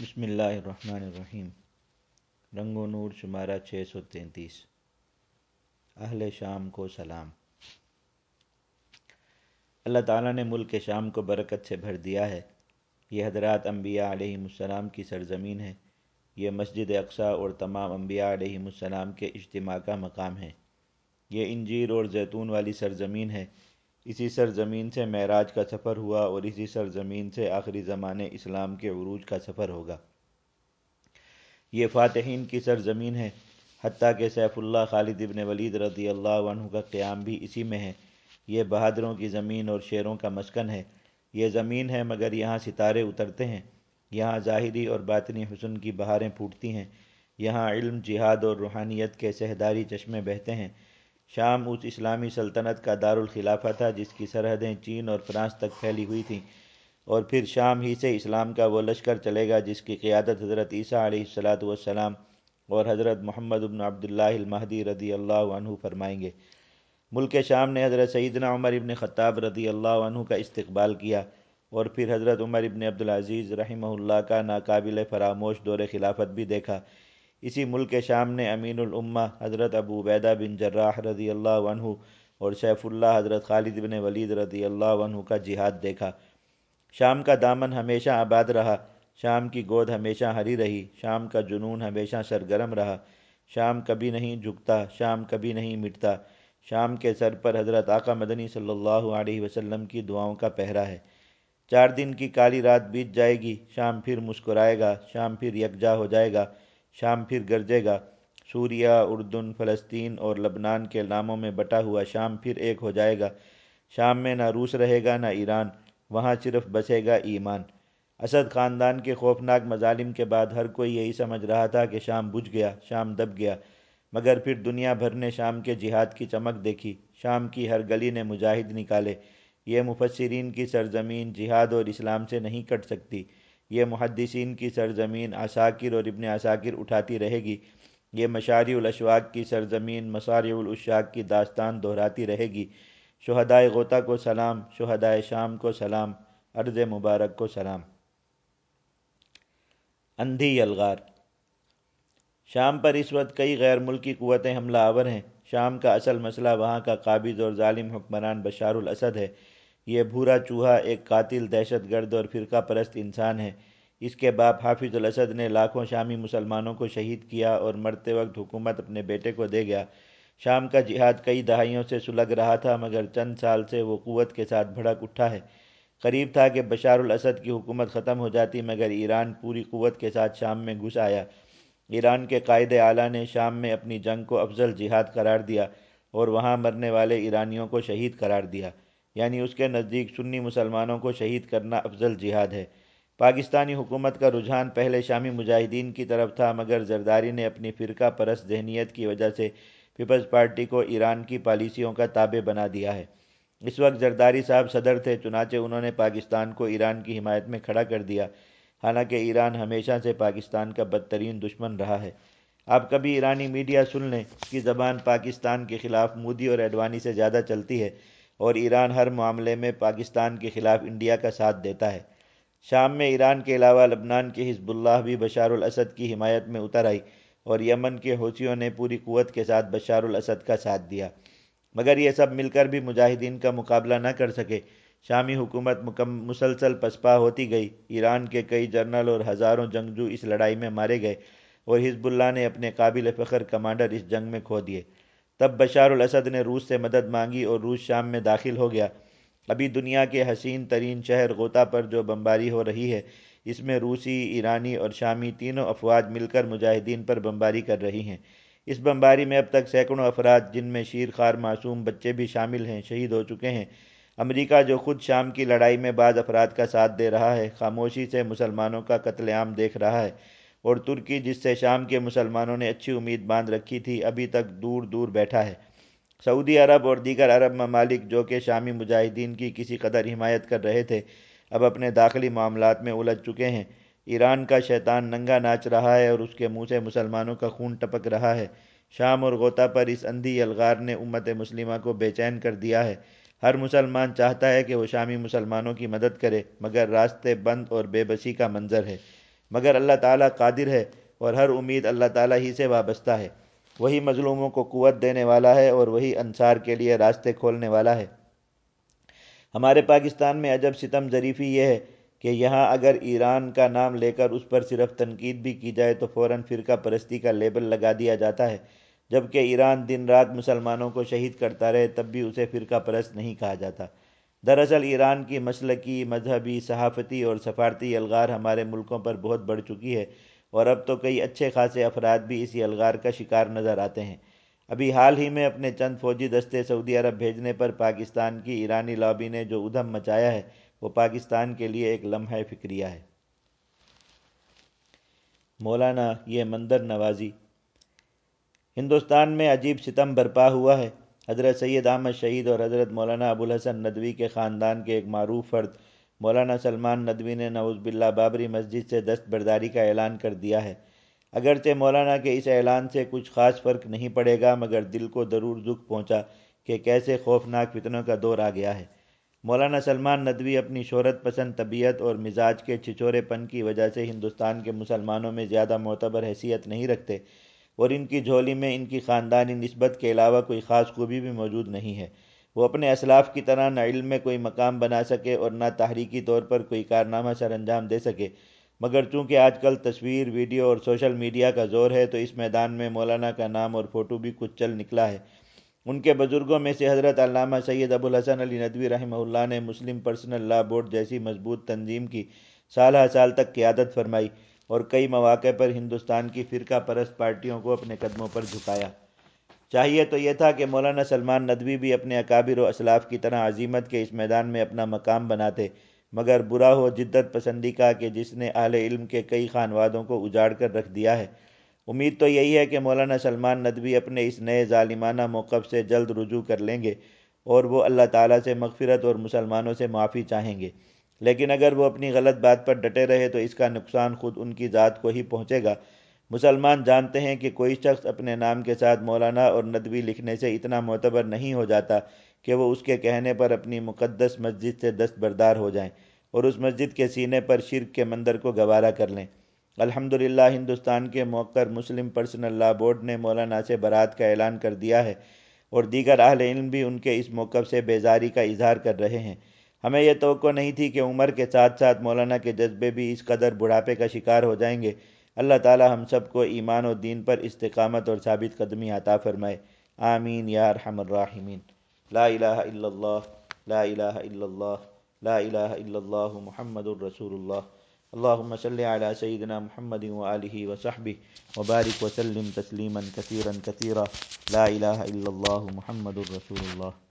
بسم اللہ الرحمن الرحیم۔ رنگ و نور شمارہ چھ سو تینتیس۔ اہل شام کو سلام۔ اللہ تعالیٰ نے ملک شام کو برکت سے بھر دیا ہے۔ یہ حضرات انبیاء علیہ السلام کی سرزمین ہے۔ یہ مسجد اقصا اور تمام انبیاء علیہ السلام کے اجتماع کا مقام ہے۔ یہ انجیر اور زیتون والی سرزمین ہے۔ اسی سرزمین سے معراج کا سفر ہوا اور اسی سرزمین سے آخری زمانے اسلام کے عروج کا سفر ہوگا۔ یہ فاتحین کی سرزمین ہے، حتیٰ کہ سیف اللہ خالد ابن ولید رضی اللہ عنہ کا قیام بھی اسی میں ہے۔ یہ بہادروں کی زمین اور شیروں کا مسکن ہے۔ یہ زمین ہے مگر یہاں ستارے اترتے ہیں۔ یہاں ظاہری اور باطنی حسن کی بہاریں پھوٹتی ہیں۔ یہاں علم، جہاد اور روحانیت کے سہداری چشمے بہتے ہیں۔ شام اس اسلامی سلطنت کا دارالخلافہ تھا جس کی سرحدیں چین اور فرانس تک پھیلی ہوئی تھیں اور پھر شام ہی سے اسلام کا وہ لشکر چلے گا جس کی قیادت حضرت عیسیٰ علیہ السلاۃ والسلام اور حضرت محمد ابن عبداللہ المہدی رضی اللہ عنہ فرمائیں گے۔ ملک شام نے حضرت سیدنا عمر ابن خطاب رضی اللہ عنہ کا استقبال کیا اور پھر حضرت عمر ابن عبدالعزیز رحمہ اللہ کا ناقابل فراموش دور خلافت بھی دیکھا۔ اسی ملک شام نے امین الامہ حضرت ابو عبیدہ بن جراح رضی اللہ عنہ اور شیف اللہ حضرت خالد بن ولید رضی اللہ عنہ کا جہاد دیکھا۔ شام کا دامن ہمیشہ آباد رہا، شام کی گود ہمیشہ ہری رہی، شام کا جنون ہمیشہ سرگرم رہا۔ شام کبھی نہیں جھکتا، شام کبھی نہیں مٹتا۔ شام کے سر پر حضرت آقا مدنی صلی اللہ علیہ وسلم کی دعاؤں کا پہرا ہے۔ چار دن کی کالی رات بیت جائے گی، شام پھر مسکرائے گا، شام پھر یکجا ہو جائے گا۔ شام پھر گرجے گا۔ سوریہ، اردن، فلسطین اور لبنان کے ناموں میں بٹا ہوا شام پھر ایک ہو جائے گا۔ شام میں نہ روس رہے گا، نہ ایران، وہاں صرف بسے گا ایمان۔ اسد خاندان کے خوفناک مظالم کے بعد ہر کوئی یہی سمجھ رہا تھا کہ شام بجھ گیا، شام دب گیا۔ مگر پھر دنیا بھر نے شام کے جہاد کی چمک دیکھی۔ شام کی ہر گلی نے مجاہد نکالے۔ یہ مفسرین کی سرزمین جہاد اور اسلام سے نہیں کٹ سکتی۔ یہ محدثین کی سرزمین عساکر اور ابن عساکر اٹھاتی رہے گی۔ یہ مشاری الاشواق کی سرزمین مصارع الاشاق کی داستان دہراتی رہے گی۔ شہدائے غوطہ کو سلام شہدائے شام کو سلام، عرض مبارک کو سلام۔ اندھی یلغار۔ شام پر اس وقت کئی غیر ملکی قوتیں حملہ آور ہیں۔ شام کا اصل مسئلہ وہاں کا قابض اور ظالم حکمران بشار الاسد ہے۔ یہ بھورا چوہا ایک قاتل، دہشت گرد اور فرقہ پرست انسان ہے۔ اس کے باپ حافظ الاسد نے لاکھوں شامی مسلمانوں کو شہید کیا اور مرتے وقت حکومت اپنے بیٹے کو دے گیا۔ شام کا جہاد کئی دہائیوں سے سلگ رہا تھا، مگر چند سال سے وہ قوت کے ساتھ بھڑک اٹھا ہے۔ قریب تھا کہ بشار الاسد کی حکومت ختم ہو جاتی، مگر ایران پوری قوت کے ساتھ شام میں گھس آیا۔ ایران کے قائد اعلیٰ نے شام میں اپنی جنگ کو افضل جہاد قرار دیا اور وہاں مرنے والے ایرانیوں کو شہید قرار دیا۔ یعنی اس کے نزدیک سنی مسلمانوں کو شہید کرنا افضل جہاد ہے۔ پاکستانی حکومت کا رجحان پہلے شامی مجاہدین کی طرف تھا، مگر زرداری نے اپنی فرقہ پرست ذہنیت کی وجہ سے پیپلز پارٹی کو ایران کی پالیسیوں کا تابع بنا دیا ہے۔ اس وقت زرداری صاحب صدر تھے، چنانچہ انہوں نے پاکستان کو ایران کی حمایت میں کھڑا کر دیا۔ حالانکہ ایران ہمیشہ سے پاکستان کا بدترین دشمن رہا ہے۔ آپ کبھی ایرانی میڈیا سن لیں کی زبان پاکستان کے خلاف مودی اور ایڈوانی سے زیادہ چلتی ہے۔ اور ایران ہر معاملے میں پاکستان کے خلاف انڈیا کا ساتھ دیتا ہے۔ شام میں ایران کے علاوہ لبنان کے حزب اللہ بھی بشار الاسد کی حمایت میں اتر آئی اور یمن کے حوثیوں نے پوری قوت کے ساتھ بشار الاسد کا ساتھ دیا۔ مگر یہ سب مل کر بھی مجاہدین کا مقابلہ نہ کر سکے۔ شامی حکومت مکم، مسلسل پسپا ہوتی گئی۔ ایران کے کئی جرنل اور ہزاروں جنگجو اس لڑائی میں مارے گئے اور حزب اللہ نے اپنے قابل فخر کمانڈر اس جنگ میں کھو دیے۔ تب بشار الاسد نے روس سے مدد مانگی اور روس شام میں داخل ہو گیا۔ ابھی دنیا کے حسین ترین شہر غوطہ پر جو بمباری ہو رہی ہے، اس میں روسی، ایرانی اور شامی تینوں افواج مل کر مجاہدین پر بمباری کر رہی ہیں۔ اس بمباری میں اب تک سینکڑوں افراد، جن میں شیر خار معصوم بچے بھی شامل ہیں، شہید ہو چکے ہیں۔ امریکہ جو خود شام کی لڑائی میں بعض افراد کا ساتھ دے رہا ہے، خاموشی سے مسلمانوں کا قتل عام دیکھ رہا ہے۔ اور ترکی جس سے شام کے مسلمانوں نے اچھی امید باندھ رکھی تھی، ابھی تک دور دور بیٹھا ہے۔ سعودی عرب اور دیگر عرب ممالک جو کہ شامی مجاہدین کی کسی قدر حمایت کر رہے تھے، اب اپنے داخلی معاملات میں الجھ چکے ہیں۔ ایران کا شیطان ننگا ناچ رہا ہے اور اس کے منہ سے مسلمانوں کا خون ٹپک رہا ہے۔ شام اور غوطہ پر اس اندھی الغار نے امت مسلمہ کو بے چین کر دیا ہے۔ ہر مسلمان چاہتا ہے کہ وہ شامی مسلمانوں کی مدد کرے، مگر راستے بند اور بے بسی کا منظر ہے۔ مگر اللہ تعالیٰ قادر ہے اور ہر امید اللہ تعالیٰ ہی سے وابستہ ہے۔ وہی مظلوموں کو قوت دینے والا ہے اور وہی انصار کے لیے راستے کھولنے والا ہے۔ ہمارے پاکستان میں عجب ستم ظریفی یہ ہے کہ یہاں اگر ایران کا نام لے کر اس پر صرف تنقید بھی کی جائے تو فوراً فرقہ پرستی کا لیبل لگا دیا جاتا ہے۔ جبکہ ایران دن رات مسلمانوں کو شہید کرتا رہے تب بھی اسے فرقہ پرست نہیں کہا جاتا۔ دراصل ایران کی مسلکی، مذہبی، صحافتی اور سفارتی الغار ہمارے ملکوں پر بہت بڑھ چکی ہے اور اب تو کئی اچھے خاصے افراد بھی اسی الغار کا شکار نظر آتے ہیں۔ ابھی حال ہی میں اپنے چند فوجی دستے سعودی عرب بھیجنے پر پاکستان کی ایرانی لابی نے جو ادھم مچایا ہے، وہ پاکستان کے لیے ایک لمحہ فکریہ ہے۔ مولانا یہ مندر نوازی۔ ہندوستان میں عجیب ستم برپا ہوا ہے۔ حضرت سید احمد شہید اور حضرت مولانا ابوالحسن ندوی کے خاندان کے ایک معروف فرد، مولانا سلمان ندوی نے نعوذ باللہ بابری مسجد سے دست برداری کا اعلان کر دیا ہے۔ اگرچہ مولانا کے اس اعلان سے کچھ خاص فرق نہیں پڑے گا، مگر دل کو ضرور دکھ پہنچا کہ کیسے خوفناک فتنوں کا دور آ گیا ہے۔ مولانا سلمان ندوی اپنی شہرت پسند طبیعت اور مزاج کے چھچورے پن کی وجہ سے ہندوستان کے مسلمانوں میں زیادہ معتبر حیثیت نہیں رکھتے۔ اور ان کی جھولی میں ان کی خاندانی نسبت کے علاوہ کوئی خاص خوبی بھی موجود نہیں ہے۔ وہ اپنے اسلاف کی طرح نہ علم میں کوئی مقام بنا سکے اور نہ تحریکی طور پر کوئی کارنامہ سر انجام دے سکے۔ مگر چونکہ آج کل تصویر، ویڈیو اور سوشل میڈیا کا زور ہے، تو اس میدان میں مولانا کا نام اور فوٹو بھی کچھ چل نکلا ہے۔ ان کے بزرگوں میں سے حضرت علامہ سید ابوالحسن علی ندوی رحمہ اللہ نے مسلم پرسنل لا بورڈ جیسی مضبوط تنظیم کی سالہ سال تک قیادت فرمائی۔ اور کئی مواقع پر ہندوستان کی فرقہ پرست پارٹیوں کو اپنے قدموں پر جھکایا۔ چاہیے تو یہ تھا کہ مولانا سلمان ندوی بھی اپنے اکابر و اسلاف کی طرح عظیمت کے اس میدان میں اپنا مقام بناتے، مگر برا ہو جدت پسندی کا کہ جس نے اہل علم کے کئی خانوادوں کو اجاڑ کر رکھ دیا ہے۔ امید تو یہی ہے کہ مولانا سلمان ندوی اپنے اس نئے ظالمانہ موقف سے جلد رجوع کر لیں گے اور وہ اللہ تعالیٰ سے مغفرت اور مسلمانوں سے معافی چاہیں گے۔ لیکن اگر وہ اپنی غلط بات پر ڈٹے رہے تو اس کا نقصان خود ان کی ذات کو ہی پہنچے گا۔ مسلمان جانتے ہیں کہ کوئی شخص اپنے نام کے ساتھ مولانا اور ندوی لکھنے سے اتنا معتبر نہیں ہو جاتا کہ وہ اس کے کہنے پر اپنی مقدس مسجد سے دست بردار ہو جائیں اور اس مسجد کے سینے پر شرک کے مندر کو گوارا کر لیں۔ الحمدللہ، ہندوستان کے موقر مسلم پرسنل لا بورڈ نے مولانا سے برات کا اعلان کر دیا ہے اور دیگر اہل علم بھی ان کے اس موقف سے بیزاری کا اظہار کر رہے ہیں۔ ہمیں یہ توقع نہیں تھی کہ عمر کے ساتھ ساتھ مولانا کے جذبے بھی اس قدر بڑھاپے کا شکار ہو جائیں گے۔ اللہ تعالی ہم سب کو ایمان و دین پر استقامت اور ثابت قدمی عطا فرمائے۔ آمین یا ارحم الراحمین۔ لا الہ الا اللہ، لا الہ الا اللہ، لا الہ الا اللہ محمد الرسول اللہ اللہم صلی علی سیدنا محمد وآلہ وصحبہ وبارک وسلم تسلیما کثیرا کثیرا۔ لا الہ الا اللہ محمد الرسول اللہ